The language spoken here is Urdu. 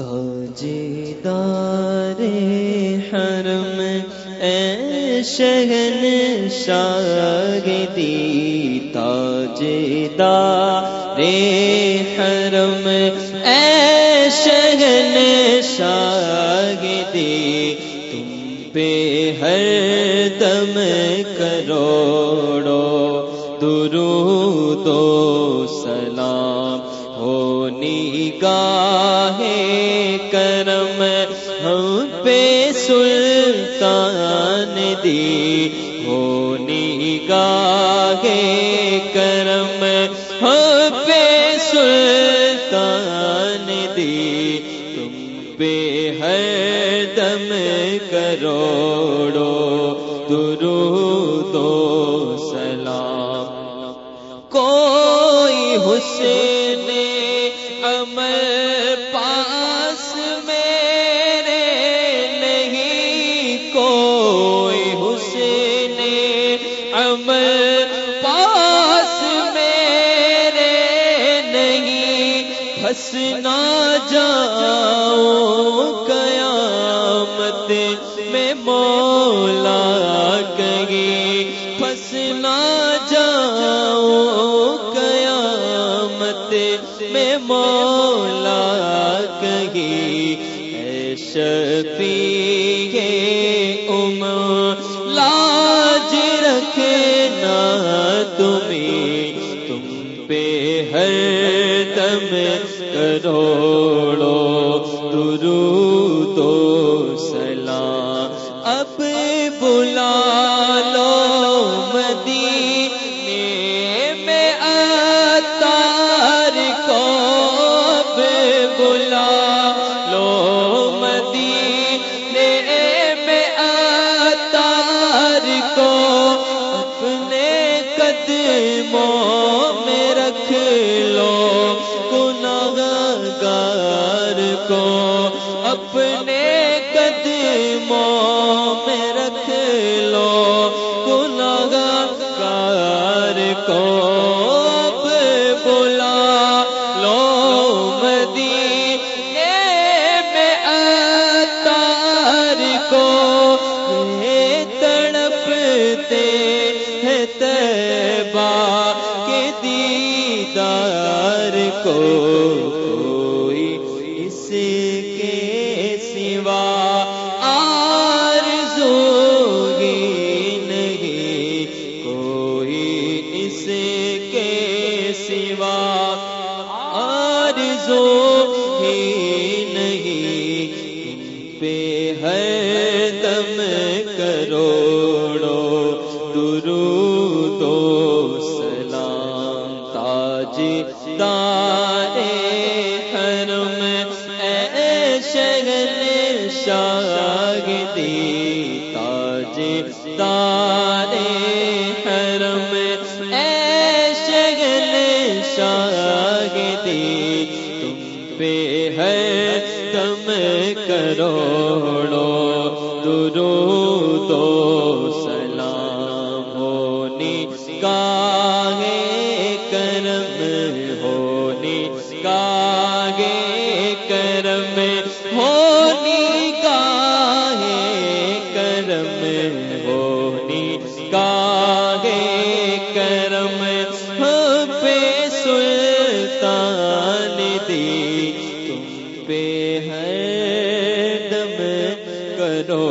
تاجدار حرم، اے شہن شاگدی تاجدار حرم، اے شہن شاگدی تم پہ ہر دم کروڑو درود و ہونی گاہ کرم ہم پہ سلطان دی ہونی گاہ کرم ہم پہ سلطان دی تم پہ ہر دم کروڑو درود و سلام کوئی حسین نہیں جاؤ قیامت میں مولا کہیں پھنسنا جاؤ قیامت میں مولا کہیں اے شفیع ہر دم کروڑو درو تو سلام۔ اب بلا لو اپنے قدموں میں رکھ لو گناہ گار کو اب بلا لو مدینے میں اتار کو یہ تڑپتے ہیں تیبا کے دیدار کو و سلام، تاج تارے حرم اے شگن شاگدی تاج تارے حرم اے شگن شاگدی تم پہ ہے دم کروڑو درود گاہے کرم ہونی گاہے کرم ہونی گاہے کرم ہونی گاہے کرم ہم پہ سلطان دی۔ تم پہ ہر دم کرو